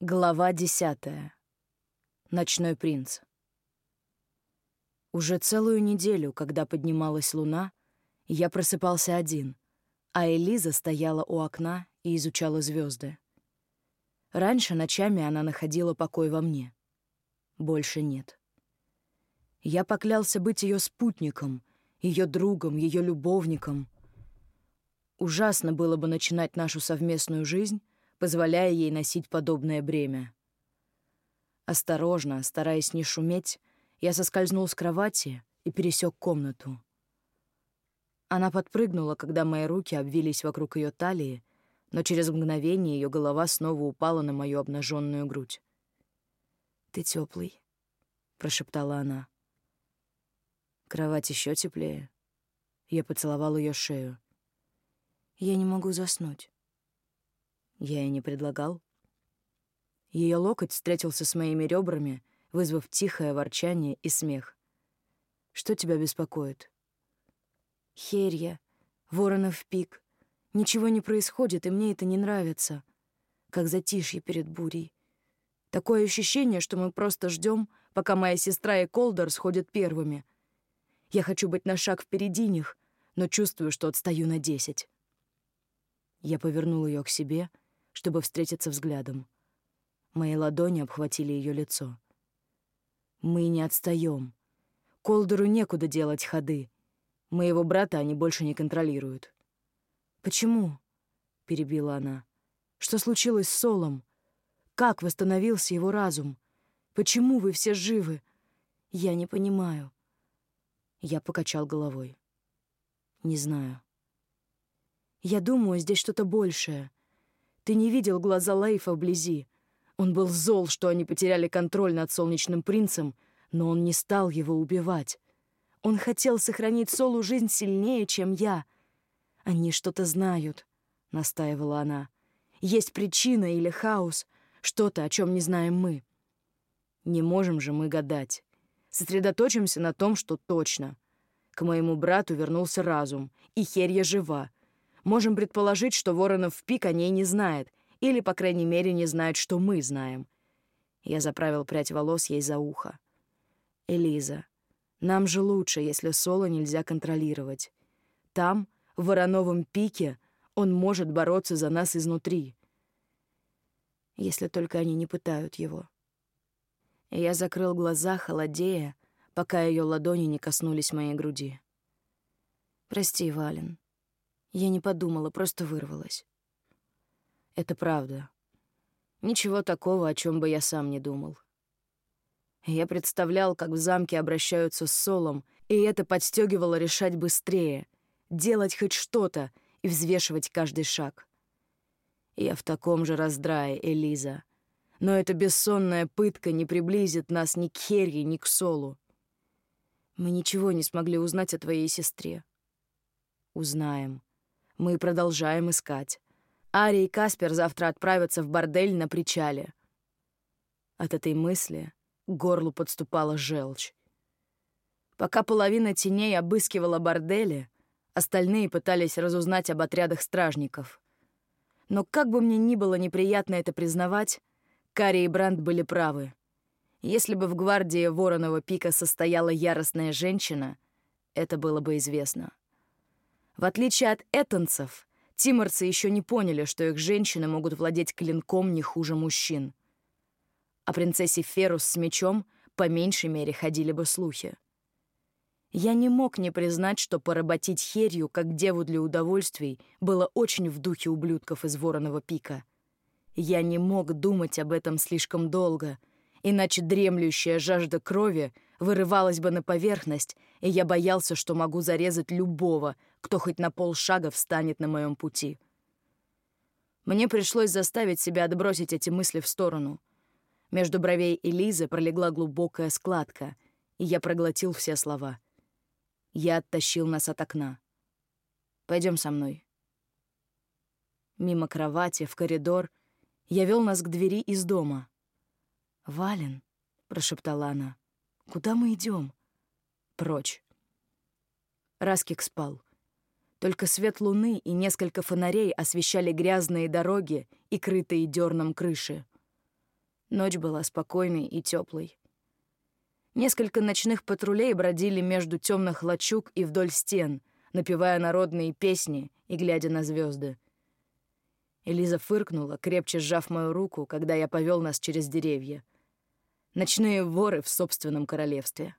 Глава десятая. Ночной принц. Уже целую неделю, когда поднималась луна, я просыпался один, а Элиза стояла у окна и изучала звезды. Раньше ночами она находила покой во мне. Больше нет. Я поклялся быть ее спутником, ее другом, ее любовником. Ужасно было бы начинать нашу совместную жизнь позволяя ей носить подобное бремя. Осторожно, стараясь не шуметь, я соскользнул с кровати и пересек комнату. Она подпрыгнула, когда мои руки обвились вокруг ее талии, но через мгновение ее голова снова упала на мою обнаженную грудь. «Ты теплый, прошептала она. Кровать еще теплее. Я поцеловал ее шею. «Я не могу заснуть». Я и не предлагал. Ее локоть встретился с моими ребрами, вызвав тихое ворчание и смех. «Что тебя беспокоит?» «Херья, воронов пик. Ничего не происходит, и мне это не нравится. Как затишье перед бурей. Такое ощущение, что мы просто ждем, пока моя сестра и Колдер сходят первыми. Я хочу быть на шаг впереди них, но чувствую, что отстаю на десять». Я повернул ее к себе — чтобы встретиться взглядом. Мои ладони обхватили ее лицо. «Мы не отстаем. Колдеру некуда делать ходы. Моего брата они больше не контролируют». «Почему?» — перебила она. «Что случилось с Солом? Как восстановился его разум? Почему вы все живы? Я не понимаю». Я покачал головой. «Не знаю». «Я думаю, здесь что-то большее. Ты не видел глаза Лейфа вблизи. Он был зол, что они потеряли контроль над Солнечным принцем, но он не стал его убивать. Он хотел сохранить Солу жизнь сильнее, чем я. Они что-то знают, — настаивала она. Есть причина или хаос, что-то, о чем не знаем мы. Не можем же мы гадать. Сосредоточимся на том, что точно. К моему брату вернулся разум, и Херья жива, Можем предположить, что Воронов пик о ней не знает, или, по крайней мере, не знает, что мы знаем. Я заправил прядь волос ей за ухо. «Элиза, нам же лучше, если Соло нельзя контролировать. Там, в Вороновом пике, он может бороться за нас изнутри. Если только они не пытают его». Я закрыл глаза, холодея, пока ее ладони не коснулись моей груди. «Прости, Вален. Я не подумала, просто вырвалась. Это правда. Ничего такого, о чем бы я сам не думал. Я представлял, как в замке обращаются с Солом, и это подстегивало решать быстрее, делать хоть что-то и взвешивать каждый шаг. Я в таком же раздрае, Элиза. Но эта бессонная пытка не приблизит нас ни к Херри, ни к Солу. Мы ничего не смогли узнать о твоей сестре. Узнаем. Мы продолжаем искать. Ари и Каспер завтра отправятся в бордель на причале. От этой мысли к горлу подступала желчь. Пока половина теней обыскивала бордели, остальные пытались разузнать об отрядах стражников. Но как бы мне ни было неприятно это признавать, Карри и Бранд были правы. Если бы в гвардии Воронова пика состояла яростная женщина, это было бы известно. В отличие от этонцев, тиморцы еще не поняли, что их женщины могут владеть клинком не хуже мужчин. О принцессе Ферус с мечом по меньшей мере ходили бы слухи. Я не мог не признать, что поработить Херью как деву для удовольствий было очень в духе ублюдков из Вороного пика. Я не мог думать об этом слишком долго, иначе дремлющая жажда крови вырывалась бы на поверхность, и я боялся, что могу зарезать любого, кто хоть на полшага встанет на моем пути. Мне пришлось заставить себя отбросить эти мысли в сторону. Между бровей Элизы пролегла глубокая складка, и я проглотил все слова. Я оттащил нас от окна. Пойдем со мной. Мимо кровати, в коридор, я вел нас к двери из дома. «Вален», — прошептала она, — «куда мы идем? «Прочь». Раскик спал. Только свет луны и несколько фонарей освещали грязные дороги и крытые дерном крыши. Ночь была спокойной и теплой. Несколько ночных патрулей бродили между темных лачуг и вдоль стен, напевая народные песни и глядя на звезды. Элиза фыркнула, крепче сжав мою руку, когда я повел нас через деревья. Ночные воры в собственном королевстве.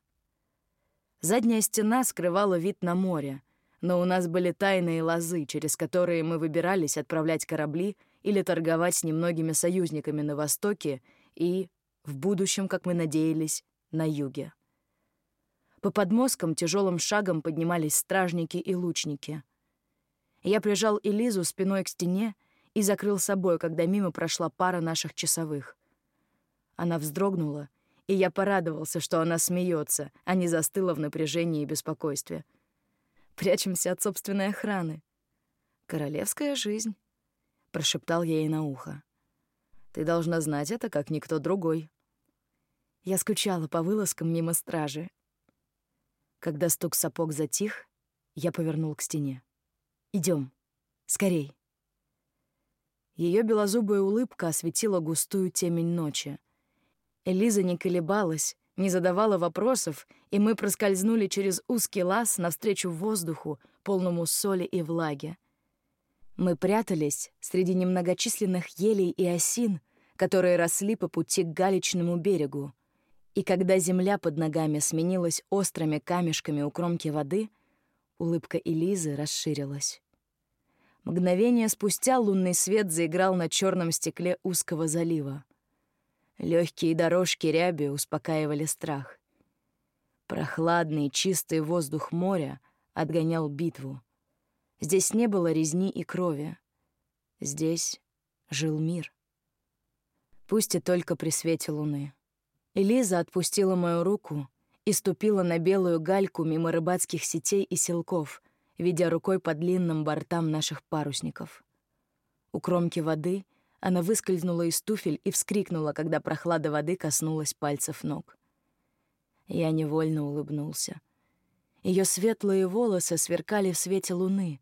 Задняя стена скрывала вид на море, но у нас были тайные лозы, через которые мы выбирались отправлять корабли или торговать с немногими союзниками на Востоке и, в будущем, как мы надеялись, на юге. По подмосткам тяжелым шагом поднимались стражники и лучники. Я прижал Элизу спиной к стене и закрыл собой, когда мимо прошла пара наших часовых. Она вздрогнула, и я порадовался, что она смеется, а не застыла в напряжении и беспокойстве. Прячемся от собственной охраны. Королевская жизнь, прошептал я ей на ухо. Ты должна знать это, как никто другой. Я скучала по вылазкам мимо стражи. Когда стук сапог затих, я повернул к стене. Идем, скорей. Ее белозубая улыбка осветила густую темень ночи. Элиза не колебалась, не задавала вопросов, и мы проскользнули через узкий лаз навстречу воздуху, полному соли и влаги. Мы прятались среди немногочисленных елей и осин, которые росли по пути к галечному берегу. И когда земля под ногами сменилась острыми камешками у кромки воды, улыбка Элизы расширилась. Мгновение спустя лунный свет заиграл на черном стекле узкого залива. Легкие дорожки ряби успокаивали страх. Прохладный, чистый воздух моря отгонял битву. Здесь не было резни и крови. Здесь жил мир. Пусть и только при свете луны. Элиза отпустила мою руку и ступила на белую гальку мимо рыбацких сетей и селков — ведя рукой по длинным бортам наших парусников. У кромки воды она выскользнула из туфель и вскрикнула, когда прохлада воды коснулась пальцев ног. Я невольно улыбнулся. Ее светлые волосы сверкали в свете луны,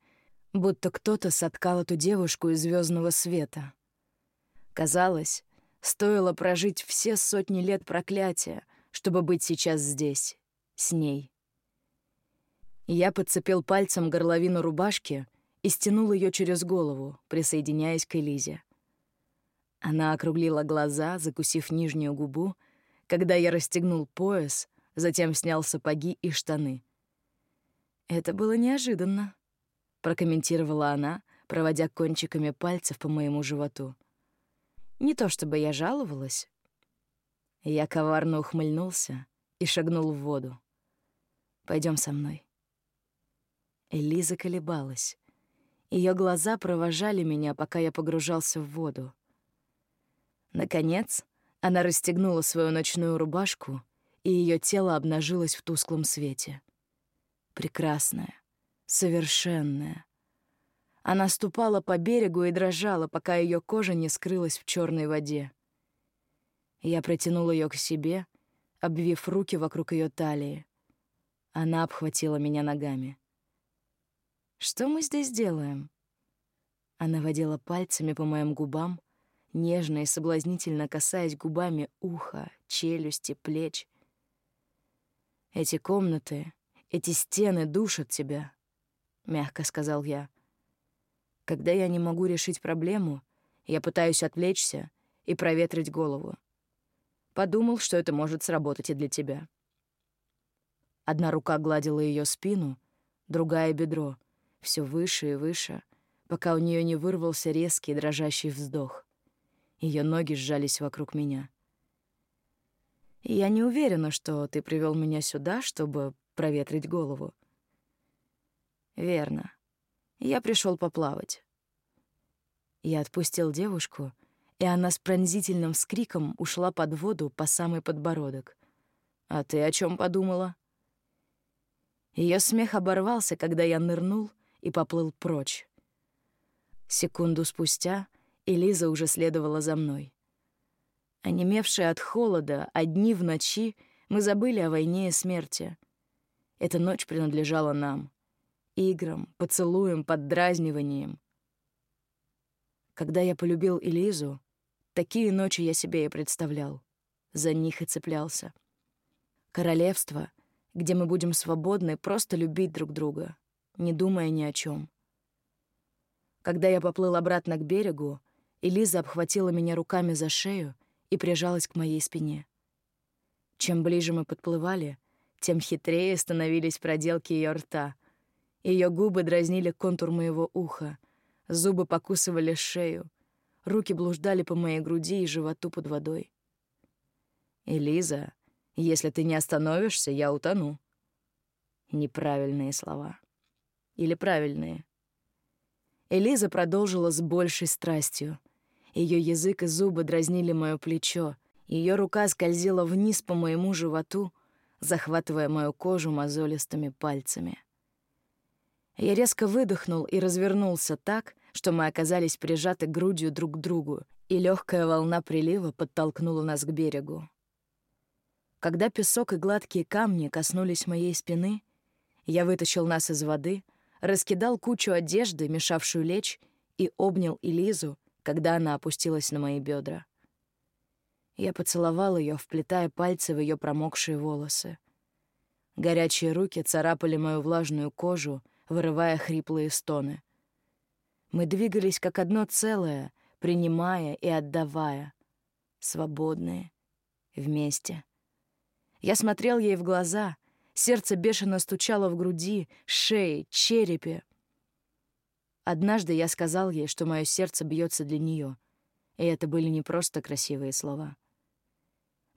будто кто-то соткал эту девушку из звездного света. Казалось, стоило прожить все сотни лет проклятия, чтобы быть сейчас здесь, с ней. Я подцепил пальцем горловину рубашки и стянул ее через голову, присоединяясь к Элизе. Она округлила глаза, закусив нижнюю губу, когда я расстегнул пояс, затем снял сапоги и штаны. «Это было неожиданно», — прокомментировала она, проводя кончиками пальцев по моему животу. «Не то чтобы я жаловалась». Я коварно ухмыльнулся и шагнул в воду. Пойдем со мной». Элиза колебалась. Ее глаза провожали меня, пока я погружался в воду. Наконец, она расстегнула свою ночную рубашку, и ее тело обнажилось в тусклом свете. Прекрасная, совершенная. Она ступала по берегу и дрожала, пока ее кожа не скрылась в черной воде. Я протянул ее к себе, обвив руки вокруг ее талии. Она обхватила меня ногами. Что мы здесь делаем?» Она водила пальцами по моим губам, нежно и соблазнительно касаясь губами уха, челюсти, плеч. «Эти комнаты, эти стены душат тебя», — мягко сказал я. «Когда я не могу решить проблему, я пытаюсь отвлечься и проветрить голову. Подумал, что это может сработать и для тебя». Одна рука гладила ее спину, другая — бедро — все выше и выше, пока у нее не вырвался резкий дрожащий вздох. Ее ноги сжались вокруг меня. «Я не уверена, что ты привел меня сюда, чтобы проветрить голову». «Верно. Я пришел поплавать». Я отпустил девушку, и она с пронзительным скриком ушла под воду по самый подбородок. «А ты о чем подумала?» Ее смех оборвался, когда я нырнул и поплыл прочь. Секунду спустя Элиза уже следовала за мной. Онемевшие от холода, одни в ночи, мы забыли о войне и смерти. Эта ночь принадлежала нам. Играм, поцелуям, поддразниваниям. Когда я полюбил Элизу, Такие ночи я себе и представлял. За них и цеплялся. Королевство, где мы будем свободны просто любить друг друга, не думая ни о чем. Когда я поплыл обратно к берегу, Элиза обхватила меня руками за шею и прижалась к моей спине. Чем ближе мы подплывали, тем хитрее становились проделки ее рта. Ее губы дразнили контур моего уха, зубы покусывали шею, руки блуждали по моей груди и животу под водой. «Элиза, если ты не остановишься, я утону». Неправильные слова. Или правильные. Элиза продолжила с большей страстью. Ее язык и зубы дразнили мое плечо. Ее рука скользила вниз по моему животу, захватывая мою кожу мозолистыми пальцами. Я резко выдохнул и развернулся так, что мы оказались прижаты грудью друг к другу, и легкая волна прилива подтолкнула нас к берегу. Когда песок и гладкие камни коснулись моей спины, я вытащил нас из воды — раскидал кучу одежды, мешавшую лечь, и обнял Элизу, когда она опустилась на мои бедра. Я поцеловал ее, вплетая пальцы в ее промокшие волосы. Горячие руки царапали мою влажную кожу, вырывая хриплые стоны. Мы двигались как одно целое, принимая и отдавая. Свободные. Вместе. Я смотрел ей в глаза — Сердце бешено стучало в груди, шее, черепе. Однажды я сказал ей, что мое сердце бьется для нее, и это были не просто красивые слова.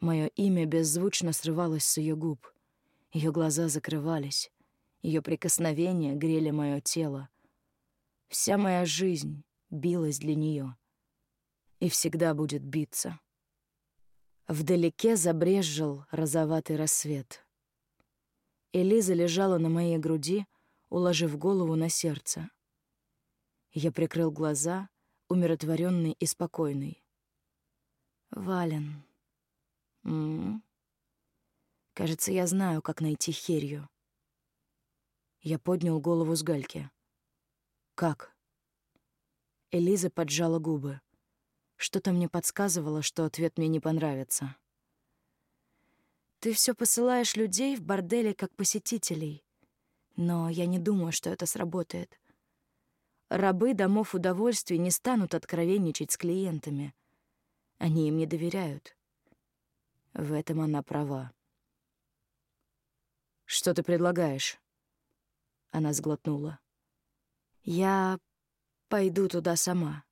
Мое имя беззвучно срывалось с ее губ. Ее глаза закрывались, ее прикосновения грели мое тело. Вся моя жизнь билась для нее и всегда будет биться. Вдалеке забрезжил розоватый рассвет. Элиза лежала на моей груди, уложив голову на сердце. Я прикрыл глаза, умиротворенный и спокойный. «Вален. М -м -м. Кажется, я знаю, как найти Херью». Я поднял голову с гальки. «Как?» Элиза поджала губы. Что-то мне подсказывало, что ответ мне не понравится. Ты все посылаешь людей в бордели как посетителей. Но я не думаю, что это сработает. Рабы домов удовольствий не станут откровенничать с клиентами. Они им не доверяют. В этом она права. «Что ты предлагаешь?» Она сглотнула. «Я пойду туда сама».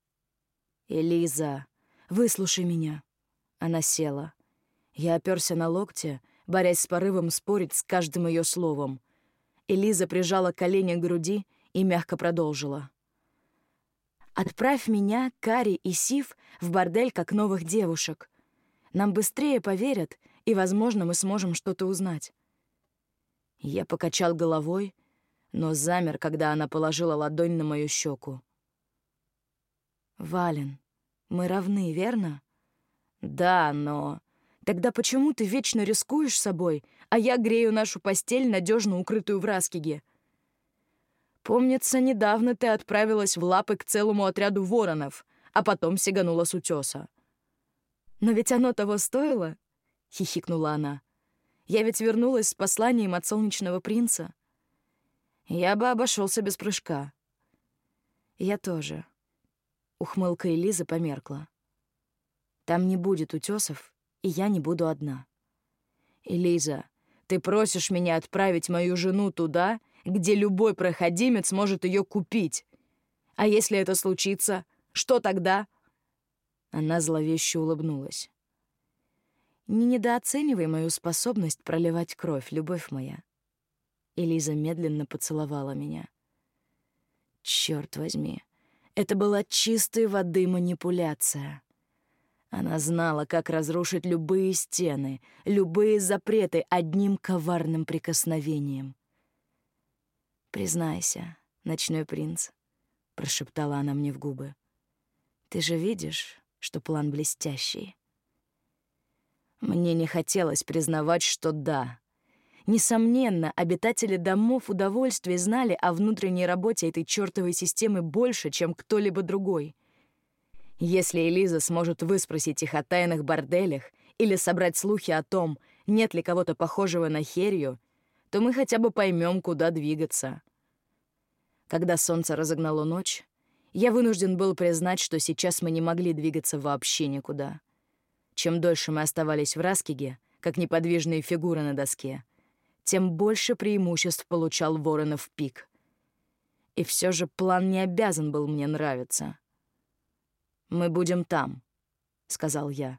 «Элиза, выслушай меня». Она села. Я оперся на локте, борясь с порывом спорить с каждым ее словом. Элиза прижала колени к груди и мягко продолжила. «Отправь меня, Кари и Сив в бордель как новых девушек. Нам быстрее поверят, и, возможно, мы сможем что-то узнать». Я покачал головой, но замер, когда она положила ладонь на мою щеку. «Вален, мы равны, верно?» «Да, но...» Тогда почему ты вечно рискуешь собой, а я грею нашу постель, надежно укрытую в Раскиге? Помнится, недавно ты отправилась в лапы к целому отряду воронов, а потом сиганула с утеса. Но ведь оно того стоило, — хихикнула она. Я ведь вернулась с посланием от солнечного принца. Я бы обошелся без прыжка. Я тоже. Ухмылка Элизы померкла. Там не будет утесов и я не буду одна. Элиза, ты просишь меня отправить мою жену туда, где любой проходимец может ее купить. А если это случится, что тогда?» Она зловеще улыбнулась. «Не недооценивай мою способность проливать кровь, любовь моя». Элиза медленно поцеловала меня. Черт возьми, это была чистой воды манипуляция. Она знала, как разрушить любые стены, любые запреты одним коварным прикосновением. «Признайся, ночной принц», — прошептала она мне в губы, — «ты же видишь, что план блестящий?» Мне не хотелось признавать, что да. Несомненно, обитатели домов удовольствия знали о внутренней работе этой чёртовой системы больше, чем кто-либо другой — Если Элиза сможет выспросить их о тайных борделях или собрать слухи о том, нет ли кого-то похожего на Херью, то мы хотя бы поймем, куда двигаться. Когда солнце разогнало ночь, я вынужден был признать, что сейчас мы не могли двигаться вообще никуда. Чем дольше мы оставались в Раскиге, как неподвижные фигуры на доске, тем больше преимуществ получал Воронов пик. И все же план не обязан был мне нравиться. «Мы будем там», — сказал я.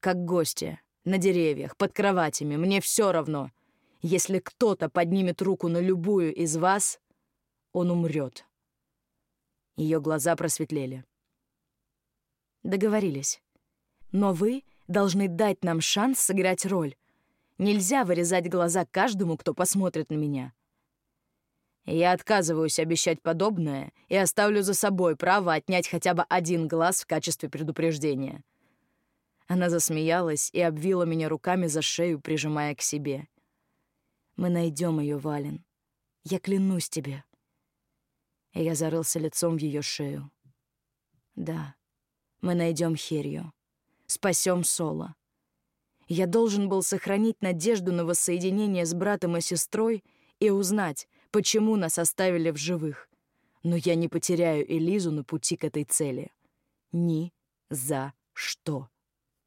«Как гости, на деревьях, под кроватями, мне все равно. Если кто-то поднимет руку на любую из вас, он умрет. Ее глаза просветлели. Договорились. Но вы должны дать нам шанс сыграть роль. Нельзя вырезать глаза каждому, кто посмотрит на меня. Я отказываюсь обещать подобное и оставлю за собой право отнять хотя бы один глаз в качестве предупреждения. Она засмеялась и обвила меня руками за шею, прижимая к себе. Мы найдем ее, Вален. Я клянусь тебе. И я зарылся лицом в ее шею. Да, мы найдем Херью. Спасем Соло. Я должен был сохранить надежду на воссоединение с братом и сестрой и узнать, почему нас оставили в живых. Но я не потеряю Элизу на пути к этой цели. Ни за что.